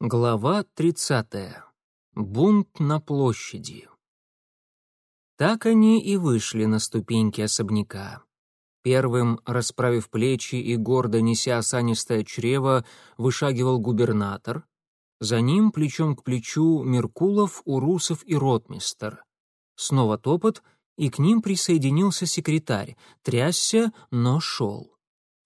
Глава 30. Бунт на площади. Так они и вышли на ступеньки особняка. Первым, расправив плечи и гордо неся осанистое чрево, вышагивал губернатор. За ним, плечом к плечу, Меркулов, Урусов и ротмистер. Снова топот, и к ним присоединился секретарь, трясся, но шел.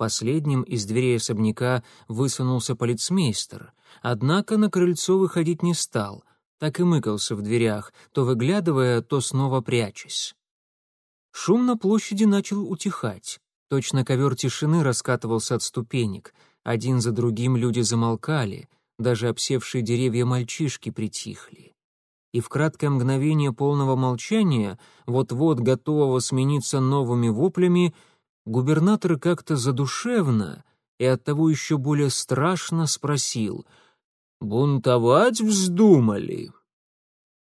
Последним из дверей особняка высунулся полицмейстер, однако на крыльцо выходить не стал, так и мыкался в дверях, то выглядывая, то снова прячась. Шум на площади начал утихать. Точно ковер тишины раскатывался от ступенек. Один за другим люди замолкали, даже обсевшие деревья мальчишки притихли. И в краткое мгновение полного молчания, вот-вот готового смениться новыми воплями, губернатор как-то задушевно и оттого еще более страшно спросил «Бунтовать вздумали?»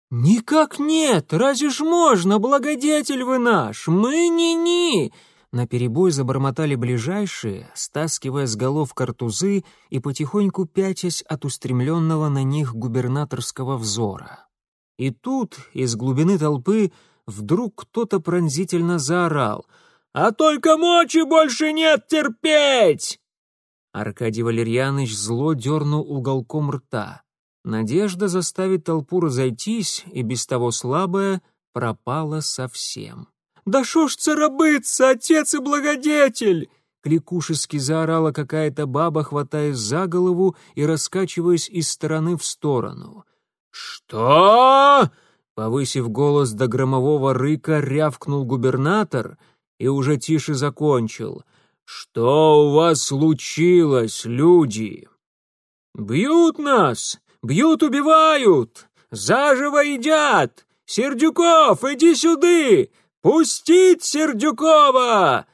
«Никак нет! Разве ж можно, благодетель вы наш! Мы ни-ни!» Наперебой забормотали ближайшие, стаскивая с голов картузы и потихоньку пятясь от устремленного на них губернаторского взора. И тут из глубины толпы вдруг кто-то пронзительно заорал — а только мочи больше нет терпеть!» Аркадий Валерьяныч зло дернул уголком рта. Надежда заставить толпу разойтись, и без того слабая, пропала совсем. «Да шо ж царабыться, отец и благодетель!» Кликушески заорала какая-то баба, хватаясь за голову и раскачиваясь из стороны в сторону. «Что?» Повысив голос до громового рыка, рявкнул губернатор — и уже тише закончил. «Что у вас случилось, люди?» «Бьют нас! Бьют, убивают! Заживо едят! Сердюков, иди сюды! Пустить Сердюкова!»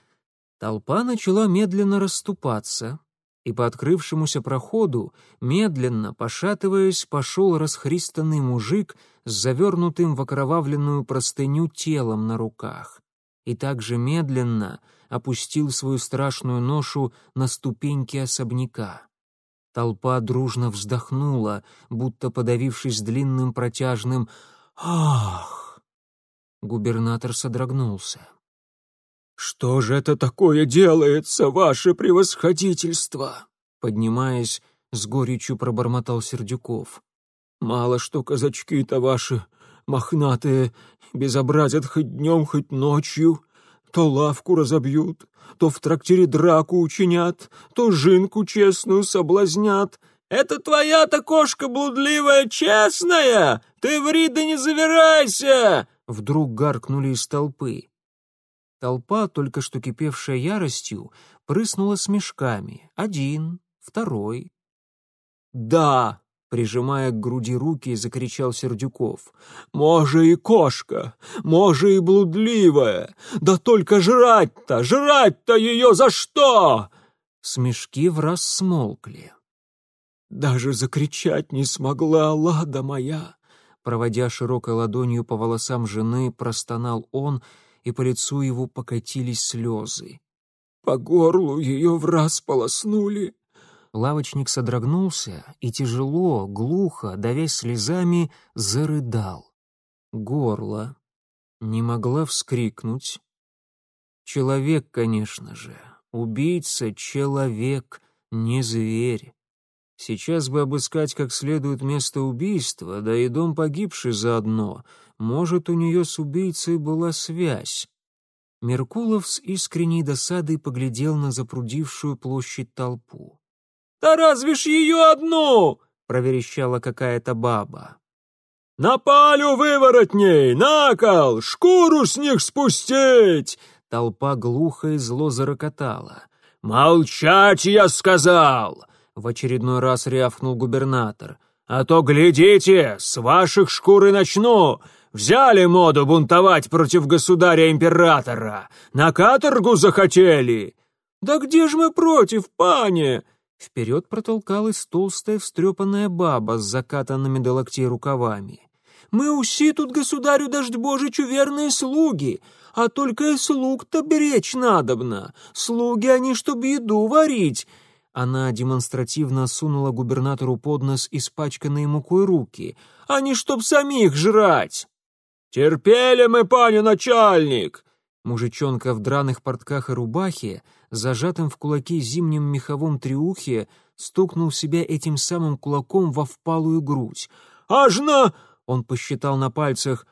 Толпа начала медленно расступаться, и по открывшемуся проходу, медленно, пошатываясь, пошел расхристанный мужик с завернутым в окровавленную простыню телом на руках и также медленно опустил свою страшную ношу на ступеньки особняка. Толпа дружно вздохнула, будто подавившись длинным протяжным «Ах!». Губернатор содрогнулся. «Что же это такое делается, ваше превосходительство?» Поднимаясь, с горечью пробормотал Сердюков. «Мало что казачки-то ваши мохнатые, безобразят хоть днем, хоть ночью. То лавку разобьют, то в трактире драку учинят, то жинку честную соблазнят. Это твоя-то кошка блудливая честная! Ты ври да не завирайся!» Вдруг гаркнули из толпы. Толпа, только что кипевшая яростью, прыснула с мешками. Один, второй. «Да!» Прижимая к груди руки, закричал Сердюков. «Може и кошка, може и блудливая! Да только жрать-то, жрать-то ее за что?» Смешки враз смолкли. «Даже закричать не смогла, лада моя!» Проводя широкой ладонью по волосам жены, простонал он, и по лицу его покатились слезы. «По горлу ее враз полоснули, Лавочник содрогнулся и тяжело, глухо, давясь слезами, зарыдал. Горло. Не могла вскрикнуть. Человек, конечно же. Убийца — человек, не зверь. Сейчас бы обыскать как следует место убийства, да и дом погибший заодно. Может, у нее с убийцей была связь. Меркулов с искренней досадой поглядел на запрудившую площадь толпу. «Да разве ж ее одну!» — проверещала какая-то баба. «На палю выворотней! На кол! Шкуру с них спустить!» Толпа глухо и зло зарокотала. «Молчать, я сказал!» — в очередной раз рявкнул губернатор. «А то, глядите, с ваших шкур и начну! Взяли моду бунтовать против государя-императора! На каторгу захотели!» «Да где ж мы против, пане?» Вперед протолкалась толстая встрепанная баба с закатанными до локтей рукавами. «Мы уси тут государю дождь божичу верные слуги, а только и слуг-то беречь надобно. Слуги они, чтоб еду варить, Она демонстративно сунула губернатору под нос испачканные мукой руки. «А не чтоб самих жрать!» «Терпели мы, паня начальник!» Мужичонка в драных портках и рубахе, зажатым в кулаке зимнем меховом триухе, стукнул себя этим самым кулаком во впалую грудь. «Аж на...» — он посчитал на пальцах.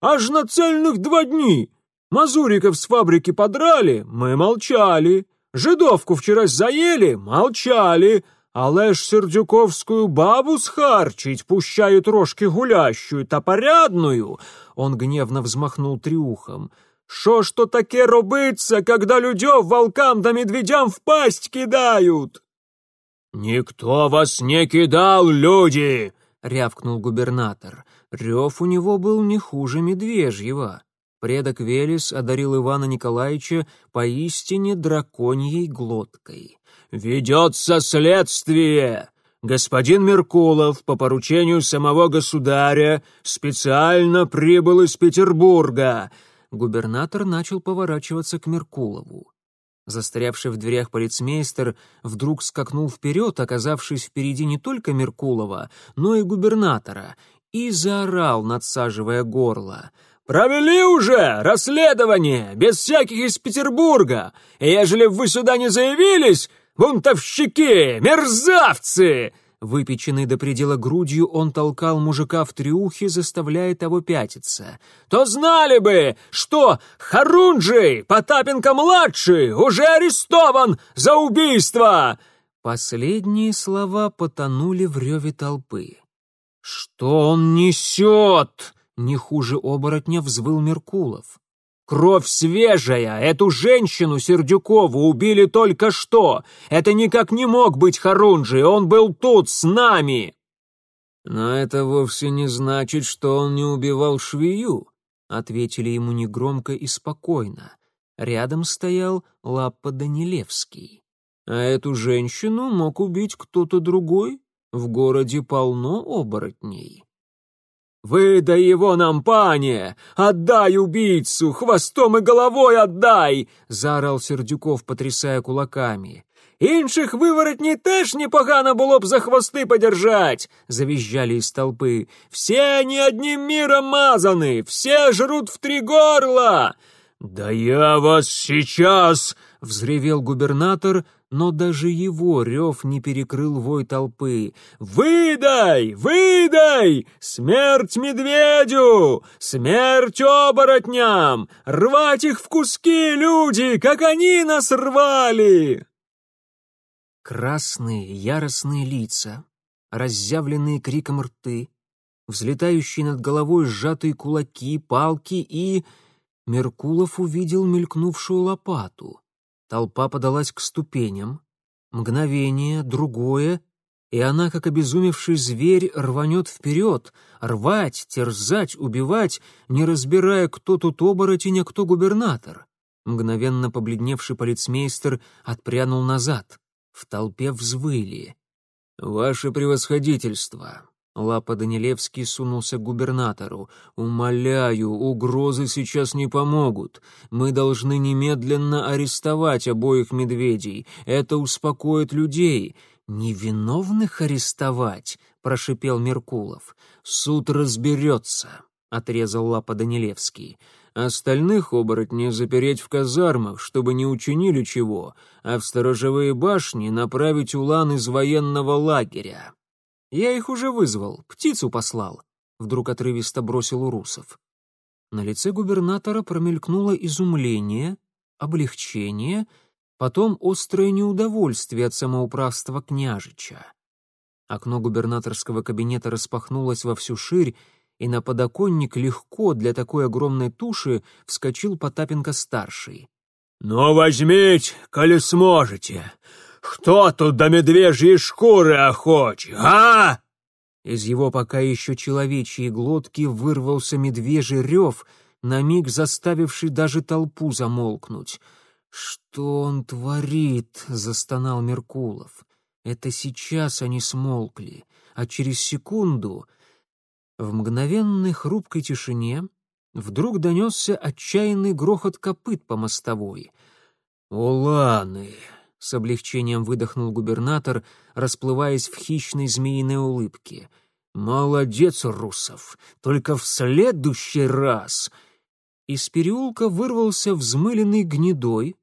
«Аж на цельных два дни! Мазуриков с фабрики подрали, мы молчали. Жидовку вчера заели, молчали. Але ж сердюковскую бабу схарчить, пущают рожки гулящую, та порядную. Он гневно взмахнул трюхом. Шо ж то таке робиться, когда людев волкам да медведям в пасть кидают? «Никто вас не кидал, люди!» — рявкнул губернатор. Рев у него был не хуже медвежьего. Предок Велес одарил Ивана Николаевича поистине драконьей глоткой. «Ведется следствие! Господин Меркулов по поручению самого государя специально прибыл из Петербурга!» Губернатор начал поворачиваться к Меркулову. Застрявший в дверях полицмейстер вдруг скакнул вперед, оказавшись впереди не только Меркулова, но и губернатора, и заорал, надсаживая горло — «Провели уже расследование, без всяких из Петербурга, и ежели вы сюда не заявились, бунтовщики, мерзавцы!» Выпеченный до предела грудью, он толкал мужика в трюхе, заставляя того пятиться. «То знали бы, что Харунджий, Потапенко-младший, уже арестован за убийство!» Последние слова потонули в реве толпы. «Что он несет?» Не хуже оборотня взвыл Меркулов. «Кровь свежая! Эту женщину Сердюкову убили только что! Это никак не мог быть Харунжи, он был тут, с нами!» «Но это вовсе не значит, что он не убивал швею», — ответили ему негромко и спокойно. Рядом стоял Лаппа Данилевский. «А эту женщину мог убить кто-то другой? В городе полно оборотней». «Выдай его нам, пане! Отдай убийцу! Хвостом и головой отдай!» — заорал Сердюков, потрясая кулаками. «Інших выворотней теж непогано было б за хвосты подержать!» — завизжали из толпы. «Все они одним миром мазаны! Все жрут в три горла!» «Да я вас сейчас!» — взревел губернатор, но даже его рев не перекрыл вой толпы. «Выдай! Выдай! Смерть медведю! Смерть оборотням! Рвать их в куски, люди, как они нас рвали!» Красные, яростные лица, разъявленные криком рты, взлетающие над головой сжатые кулаки, палки и... Меркулов увидел мелькнувшую лопату. Толпа подалась к ступеням. Мгновение, другое, и она, как обезумевший зверь, рванет вперед, рвать, терзать, убивать, не разбирая, кто тут оборотень, а кто губернатор. Мгновенно побледневший полицмейстер отпрянул назад. В толпе взвыли. «Ваше превосходительство, Лапа Данилевский сунулся к губернатору. «Умоляю, угрозы сейчас не помогут. Мы должны немедленно арестовать обоих медведей. Это успокоит людей». «Невиновных арестовать?» — прошипел Меркулов. «Суд разберется», — отрезал Лапа Данилевский. «Остальных оборотней запереть в казармах, чтобы не учинили чего, а в сторожевые башни направить улан из военного лагеря». «Я их уже вызвал, птицу послал», — вдруг отрывисто бросил Урусов. На лице губернатора промелькнуло изумление, облегчение, потом острое неудовольствие от самоуправства княжича. Окно губернаторского кабинета распахнулось во всю ширь, и на подоконник легко для такой огромной туши вскочил Потапенко-старший. «Ну, возьмите, коли сможете. Кто тут до медвежьей шкуры охочет, а?» Из его пока еще человечьей глотки вырвался медвежий рев, на миг заставивший даже толпу замолкнуть. «Что он творит?» — застонал Меркулов. «Это сейчас они смолкли, а через секунду...» В мгновенной хрупкой тишине вдруг донесся отчаянный грохот копыт по мостовой. «Уланы!» — с облегчением выдохнул губернатор, расплываясь в хищной змеиной улыбке. «Молодец, Русов! Только в следующий раз!» Из переулка вырвался взмыленный гнедой,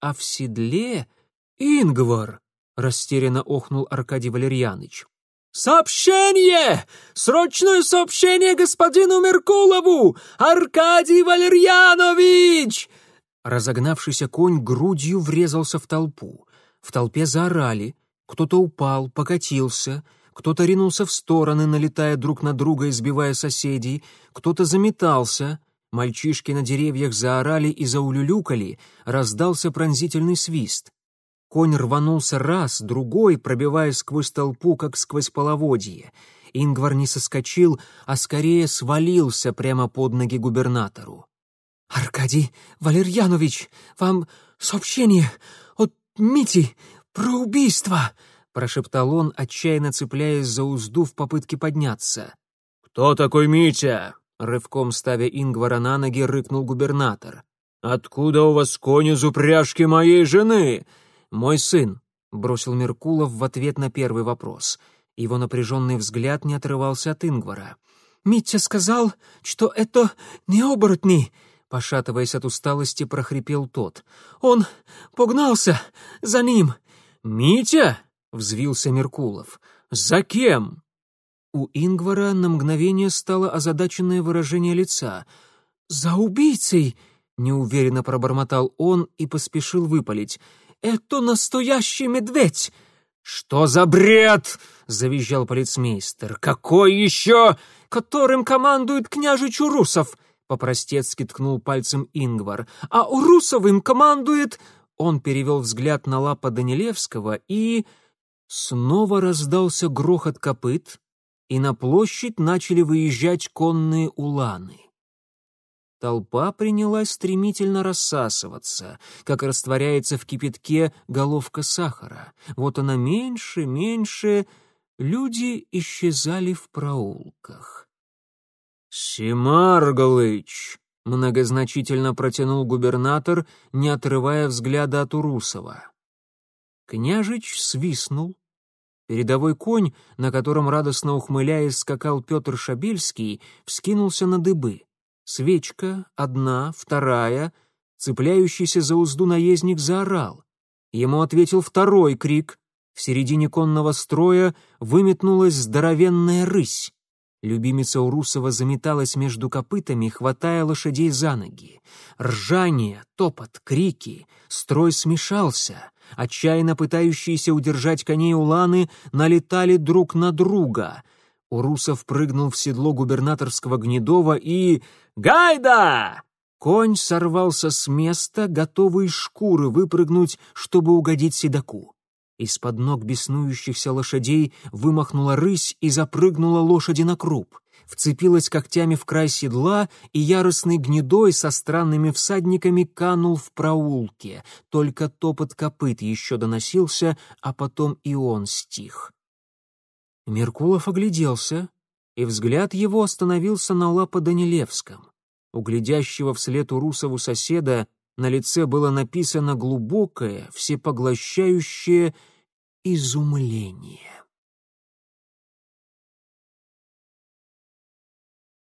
а в седле — Ингвар! — растерянно охнул Аркадий Валерьяныч. «Сообщение! Срочное сообщение господину Меркулову! Аркадий Валерьянович!» Разогнавшийся конь грудью врезался в толпу. В толпе заорали. Кто-то упал, покатился, кто-то ринулся в стороны, налетая друг на друга и сбивая соседей, кто-то заметался. Мальчишки на деревьях заорали и заулюлюкали, раздался пронзительный свист. Конь рванулся раз, другой, пробивая сквозь толпу, как сквозь половодье. Ингвар не соскочил, а скорее свалился прямо под ноги губернатору. «Аркадий Валерьянович, вам сообщение от Мити про убийство!» — прошептал он, отчаянно цепляясь за узду в попытке подняться. «Кто такой Митя?» — рывком ставя Ингвара на ноги, рыкнул губернатор. «Откуда у вас конь из упряжки моей жены?» «Мой сын», — бросил Меркулов в ответ на первый вопрос. Его напряженный взгляд не отрывался от Ингвара. «Митя сказал, что это не оборотни», — пошатываясь от усталости, прохрипел тот. «Он погнался за ним». «Митя?» — взвился Меркулов. «За кем?» У Ингвара на мгновение стало озадаченное выражение лица. «За убийцей!» — неуверенно пробормотал он и поспешил выпалить. Это настоящий медведь!» «Что за бред?» — завизжал полицмейстер. «Какой еще?» «Которым командует княжич Урусов!» — по-простецки ткнул пальцем Ингвар. «А Урусовым командует...» Он перевел взгляд на лапа Данилевского и... Снова раздался грохот копыт, и на площадь начали выезжать конные уланы. Толпа принялась стремительно рассасываться, как растворяется в кипятке головка сахара. Вот она меньше, меньше, люди исчезали в проулках. «Семаргалыч!» — многозначительно протянул губернатор, не отрывая взгляда от Урусова. Княжич свистнул. Передовой конь, на котором радостно ухмыляясь скакал Петр Шабельский, вскинулся на дыбы. Свечка, одна, вторая. Цепляющийся за узду наездник заорал. Ему ответил второй крик. В середине конного строя выметнулась здоровенная рысь. Любимица Урусова заметалась между копытами, хватая лошадей за ноги. Ржание, топот, крики. Строй смешался. Отчаянно пытающиеся удержать коней уланы налетали друг на друга. Урусов прыгнул в седло губернаторского Гнедова и... «Гайда!» Конь сорвался с места, готовый шкуры выпрыгнуть, чтобы угодить седаку. Из-под ног беснующихся лошадей вымахнула рысь и запрыгнула лошади на круп. Вцепилась когтями в край седла, и яростный гнедой со странными всадниками канул в проулке. Только топот копыт еще доносился, а потом и он стих. Меркулов огляделся, и взгляд его остановился на лапа Данилевском. У глядящего вслед Урусову соседа на лице было написано глубокое, всепоглощающее изумление.